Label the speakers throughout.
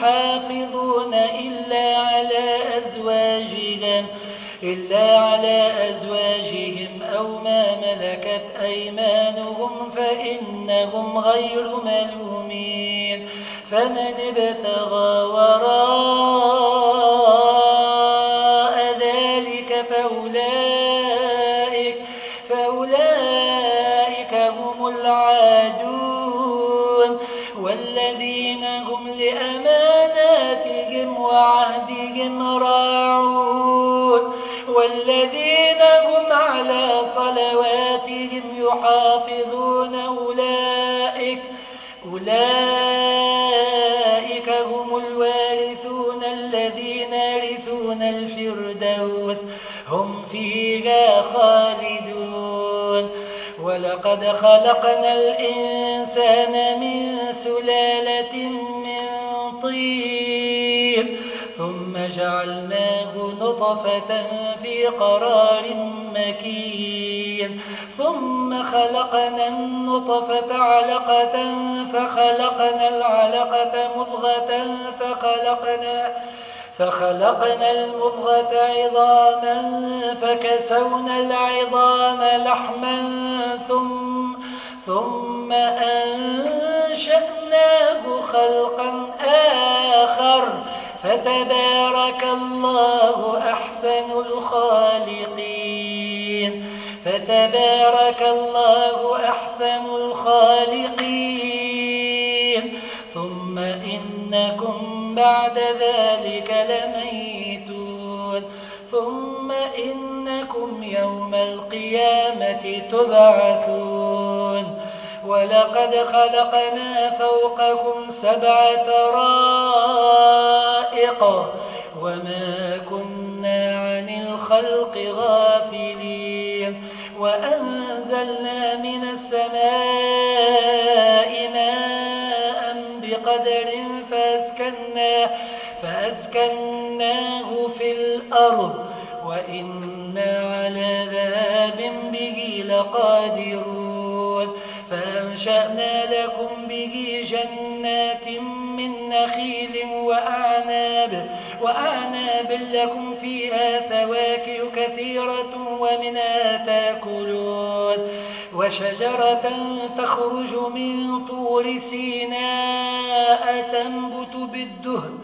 Speaker 1: حافظون إلا على أزواجهم إلا على أزواجهم أو ما ملكت أيمانهم فإنهم غير ملومين. فمن ابتغى وراء ولقد خلقنا الإنسان من سلالة من طين ثم جعلناه نطفة في قرار مكين ثم خلقنا النطفة علقة فخلقنا العلقة مضغة فخلقنا فخلقنا المضغة عظاما فكسونا العظام لحما ثم, ثم أنشأناه خلقا آخر. فتبارك الله أحسن الخالقين. فتبارك الله أحسن الخالقين. ثم إنكم بعد ذلك لميتون. ثم إنكم يوم القيامة تبعثون. ولقد خلقنا فوقكم سبع طرائق وما كنا عن الخلق غافلين. وأنزلنا من السماء ماء بقدر فاسكناه, فأسكناه في الأرض وإنا على ذهاب به لقادرون فأنشأنا لكم به جنات من نخيل وأعناب, وأعناب لكم فيها فواكه كثيرة ومنها تأكلون وشجرة تخرج من طور سيناء تنبت بالدهن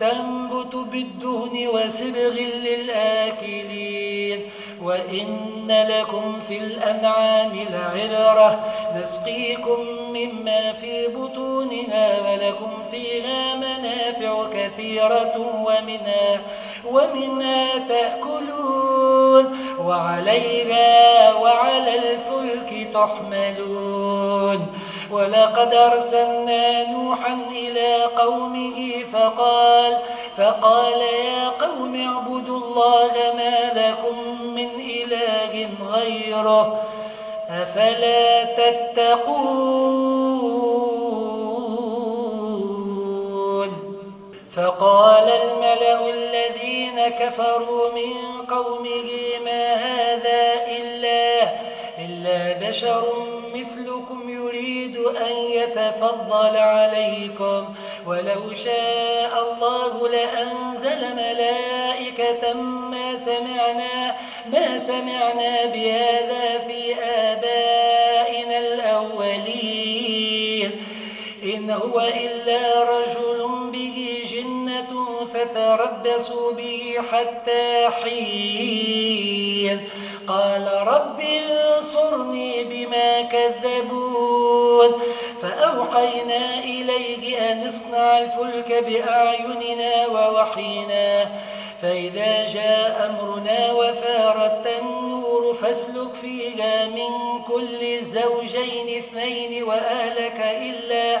Speaker 1: تنبت بالدهن وسبغ للآكلين. وإن لكم في الأنعام لعبرة نسقيكم مما في بطونها ولكم فيها منافع كثيرة ومنها, ومنها تأكلون وعليها وعلى الفلك تحملون. ولقد أرسلنا نوحا إلى قومه فقال, فقال يا قوم اعبدوا الله ما لكم من إله غيره أفلا تتقون؟ فقال الملأ الذين كفروا من قومه ما هذا إلا, إلا بشر مثلكم يريد أن يتفضل عليكم. ولو شاء الله لأنزل ملائكة ما سمعنا, ما سمعنا بهذا في آبائنا الأولين. إن هو إلا رجل به فتربصوا به حتى حين قال رب انصرني بما كذبون فأوحينا إليه أن اصنع الفلك بأعيننا ووحينا فإذا جاء أمرنا وفارت النور فاسلك فيها من كل زوجين اثنين وأهلك إلا,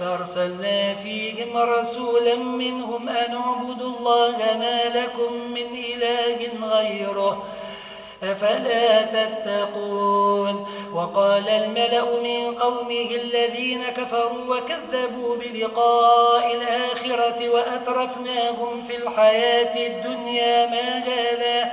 Speaker 1: فأرسلنا فيهم رسولا منهم أن اعبدوا الله ما لكم من إله غيره أفلا تتقون وقال الملأ من قومه الذين كفروا وكذبوا بلقاء الآخرة وأترفناهم في الحياة الدنيا ما هذا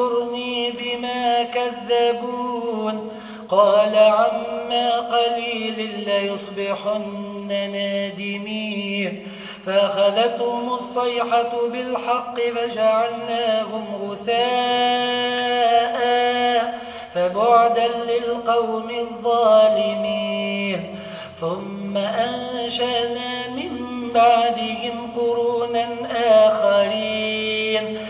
Speaker 1: انصرني بما كذبون. قال عما قليل ليصبحن نادمين. فأخذتهم الصيحة بالحق فجعلناهم غثاء فبعدا للقوم الظالمين. ثم أنشأنا من بعدهم قرونا آخرين.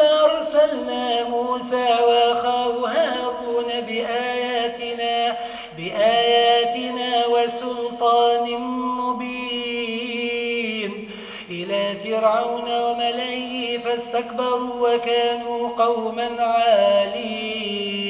Speaker 1: أرسلنا موسى وأخاه هارون بآياتنا, بآياتنا وسلطان مبين. إلى فرعون وملئه فاستكبروا وكانوا قوما عالين.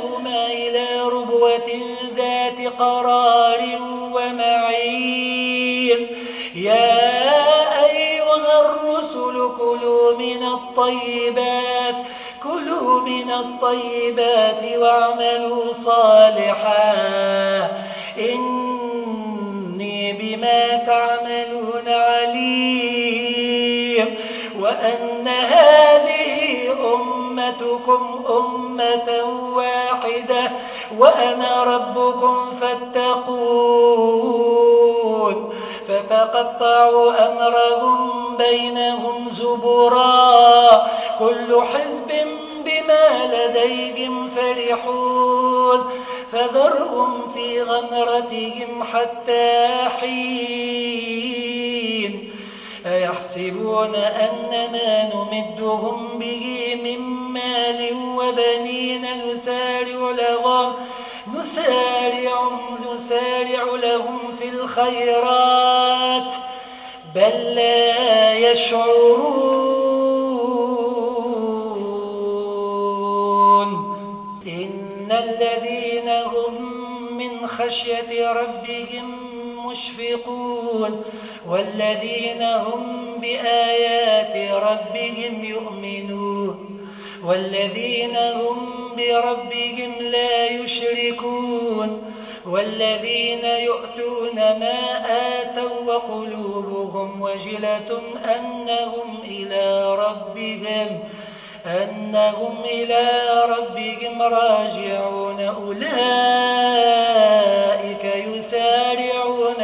Speaker 1: قرار ومعين. يا أيها الرسل كلوا من الطيبات كلوا من الطيبات واعملوا صالحا. إني بما تعملون عليم. وأن هذه أمتكم أمة واحدة. وأنا ربكم فاتقون. فتقطعوا أمرهم بينهم زبرا. كل حزب بما لديهم فرحون. فذرهم في غمرتهم حتى حين أيحسبون أن ما نمدهم به من مال وبنين نسارع لهم نسارع, نسارع لهم في الخيرات بل لا يشعرون إن الذين هم من خشية ربهم مشفقون والذين هم بآيات ربهم يؤمنون والذين هم بربهم لا يشركون والذين يؤتون ما آتوا وقلوبهم وجلة أنهم إلى ربهم أنهم إلى ربهم راجعون أولئك يسارعون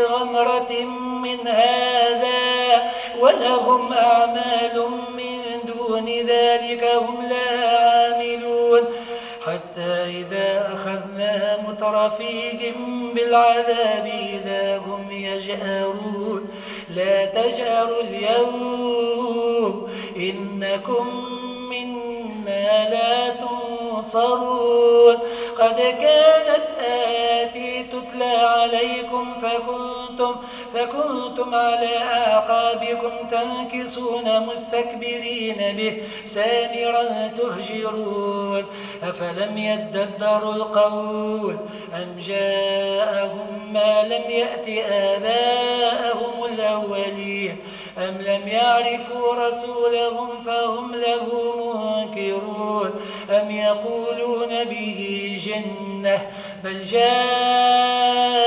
Speaker 1: غمرة من هذا ولهم أعمال من دون ذلك هم لا عاملون. حتى إذا أخذنا مترفيهم بالعذاب إذا هم يجأرون لا تجأروا اليوم إنكم منا لا تنصرون. قد كانت آياتي تتلى عليكم فكنتم, فكنتم على أعقابكم تنكسون مستكبرين به سامرا تهجرون أفلم يدبروا القول أم جاءهم ما لم يأت آباءهم الأولين أم لم يعرفوا رسولهم فهم له منكرون أم يقولون به جنة بل جاءهم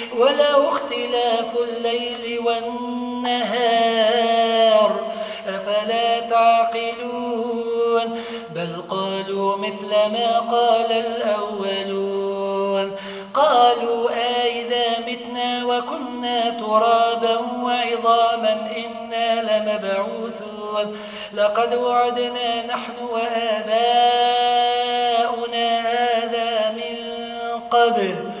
Speaker 1: وله اختلاف الليل والنهار أفلا تعقلون؟ بل قالوا مثل ما قال الأولون. قالوا آئذا متنا وكنا ترابا وعظاما إنا لمبعوثون. لقد وعدنا نحن وآباؤنا هذا من قبل.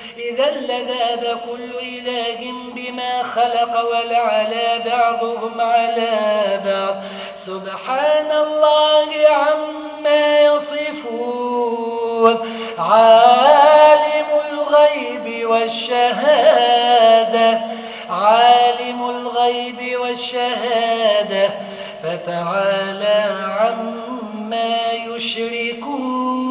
Speaker 1: إذا لذاب كل إله بما خلق ولعلى بعضهم على بعض. سبحان الله عما يصفون. عالم الغيب والشهادة. عالم الغيب والشهادة. فتعالى عما يشركون.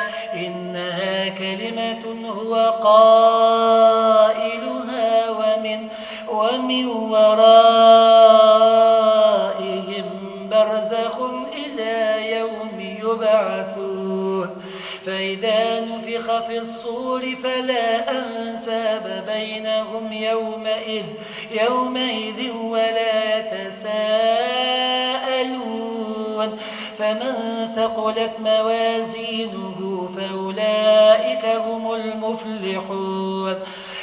Speaker 1: إنها كلمة هو قائلها ومن, ومن ورائهم برزخ إلى يوم يبعثون. فإذا نفخ في الصور فلا أنساب بينهم يومئذ, يومئذ ولا يتساءلون فمن ثقلت موازينه فأولئك هم المفلحون.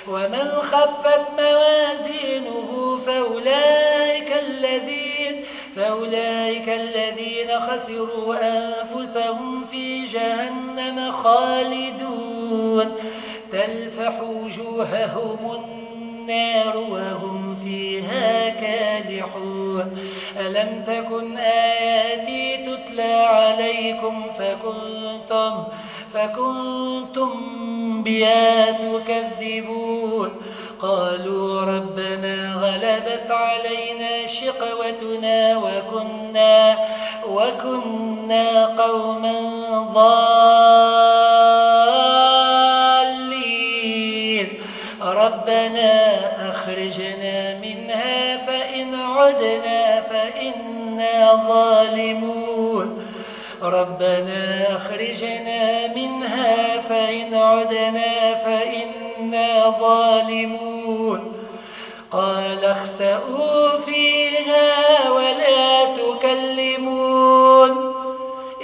Speaker 1: ومن خفت موازينه فأولئك الذين فأولئك الذين خسروا أنفسهم في جهنم خالدون. تلفح وجوههم النار وهم فيها كالحون. ألم تكن آياتي تتلى عليكم فكنتم, فكنتم بها تكذبون قالوا ربنا غلبت علينا شقوتنا وكنا, وكنا قوما ضالين. ربنا أخرجنا منها فإن عدنا فإنا ظالمون. ربنا أخرجنا منها فإن عدنا فإنا ظالمون. قال اخسئوا فيها ولا تكلمون.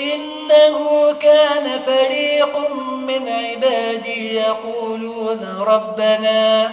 Speaker 1: إنه كان فريق من عبادي يقولون ربنا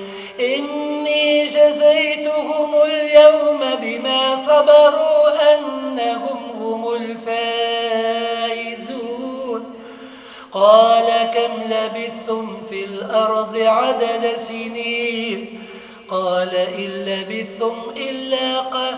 Speaker 1: إني جزيتهم اليوم بما صبروا أنهم هم الفائزون. قال كم لبثتم في الأرض عدد سنين؟ قال إن لبثتم إلا قال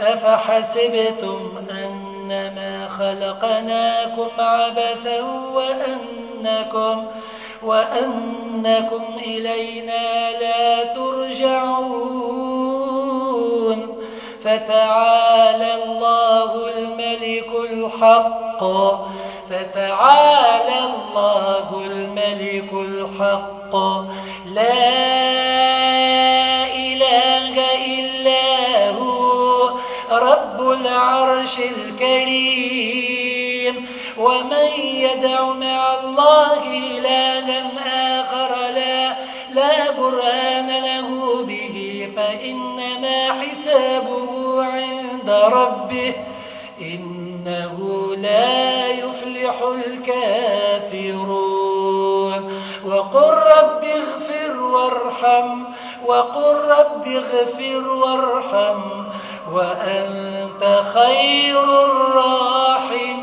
Speaker 1: أفحسبتم أنما خلقناكم عبثا وأنكم وأنكم إلينا لا ترجعون. فتعالى الله الملك الحق. فتعالى الله الملك الحق. لا العرش الكريم. ومن يدع مع الله إلها آخر لا, لا برهان له به فإنما حسابه عند ربه. إنه لا يفلح الكافرون. وقل رب اغفر وارحم وقل رب اغفر وارحم. وأنت خير الراحمين.